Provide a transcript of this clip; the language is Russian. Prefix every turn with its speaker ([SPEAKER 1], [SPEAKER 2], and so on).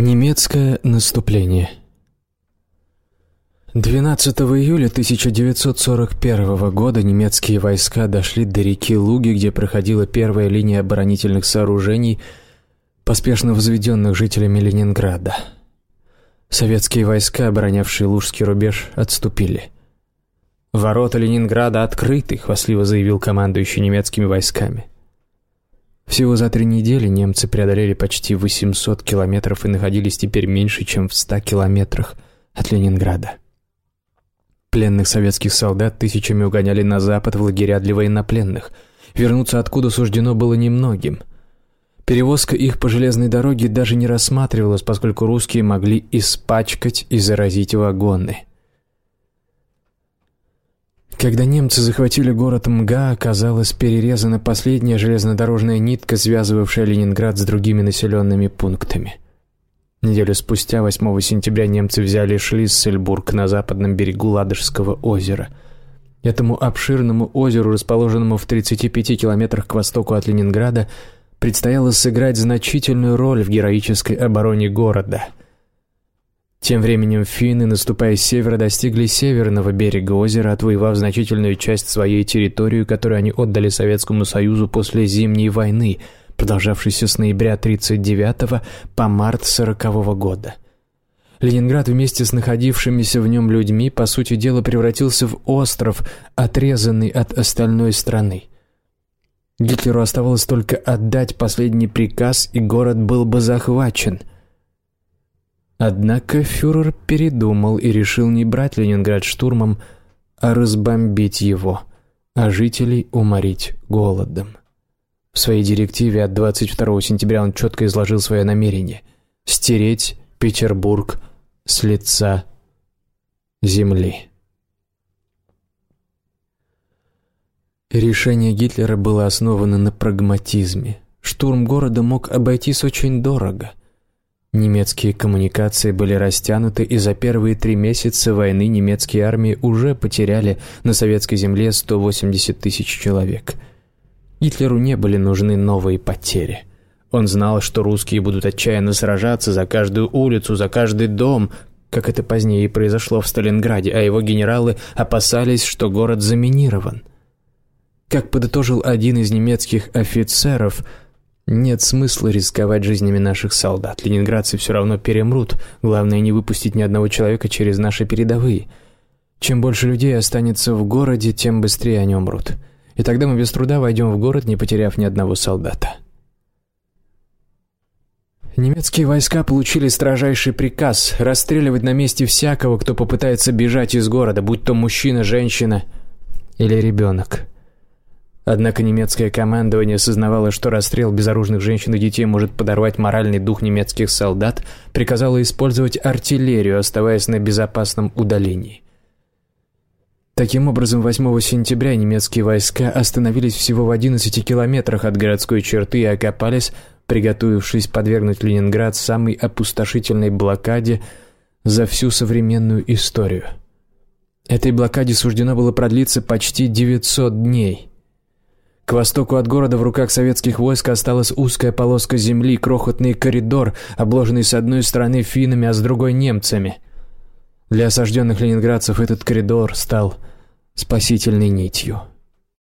[SPEAKER 1] Немецкое наступление 12 июля 1941 года немецкие войска дошли до реки Луги, где проходила первая линия оборонительных сооружений, поспешно возведенных жителями Ленинграда. Советские войска, оборонявшие Лужский рубеж, отступили. «Ворота Ленинграда открыты», — хвастливо заявил командующий немецкими войсками. Всего за три недели немцы преодолели почти 800 километров и находились теперь меньше, чем в 100 километрах от Ленинграда. Пленных советских солдат тысячами угоняли на запад в лагеря для военнопленных. Вернуться откуда суждено было немногим. Перевозка их по железной дороге даже не рассматривалась, поскольку русские могли испачкать и заразить вагоны. Когда немцы захватили город Мга, оказалась перерезана последняя железнодорожная нитка, связывавшая Ленинград с другими населенными пунктами. Неделю спустя, 8 сентября, немцы взяли Шлиссельбург на западном берегу Ладожского озера. Этому обширному озеру, расположенному в 35 километрах к востоку от Ленинграда, предстояло сыграть значительную роль в героической обороне города – тем временем финны, наступая с севера, достигли северного берега озера, отвоевав значительную часть своей территории, которую они отдали Советскому Союзу после Зимней войны, продолжавшейся с ноября 1939 по март 1940 года. Ленинград вместе с находившимися в нем людьми, по сути дела, превратился в остров, отрезанный от остальной страны. Гитлеру оставалось только отдать последний приказ, и город был бы захвачен – Однако фюрер передумал и решил не брать Ленинград штурмом, а разбомбить его, а жителей уморить голодом. В своей директиве от 22 сентября он четко изложил свое намерение – стереть Петербург с лица земли. Решение Гитлера было основано на прагматизме. Штурм города мог обойтись очень дорого – Немецкие коммуникации были растянуты, и за первые три месяца войны немецкие армии уже потеряли на советской земле 180 тысяч человек. Гитлеру не были нужны новые потери. Он знал, что русские будут отчаянно сражаться за каждую улицу, за каждый дом, как это позднее и произошло в Сталинграде, а его генералы опасались, что город заминирован. Как подытожил один из немецких офицеров – нет смысла рисковать жизнями наших солдат. Ленинградцы все равно перемрут. Главное не выпустить ни одного человека через наши передовые. Чем больше людей останется в городе, тем быстрее они умрут. И тогда мы без труда войдем в город, не потеряв ни одного солдата. Немецкие войска получили строжайший приказ расстреливать на месте всякого, кто попытается бежать из города, будь то мужчина, женщина или ребенок. Однако немецкое командование осознавало, что расстрел безоружных женщин и детей может подорвать моральный дух немецких солдат, приказало использовать артиллерию, оставаясь на безопасном удалении. Таким образом, 8 сентября немецкие войска остановились всего в 11 километрах от городской черты и окопались, приготовившись подвергнуть Ленинград самой опустошительной блокаде за всю современную историю. Этой блокаде суждено было продлиться почти 900 дней – к востоку от города в руках советских войск осталась узкая полоска земли, крохотный коридор, обложенный с одной стороны финнами, а с другой немцами. Для осажденных ленинградцев этот коридор стал спасительной нитью.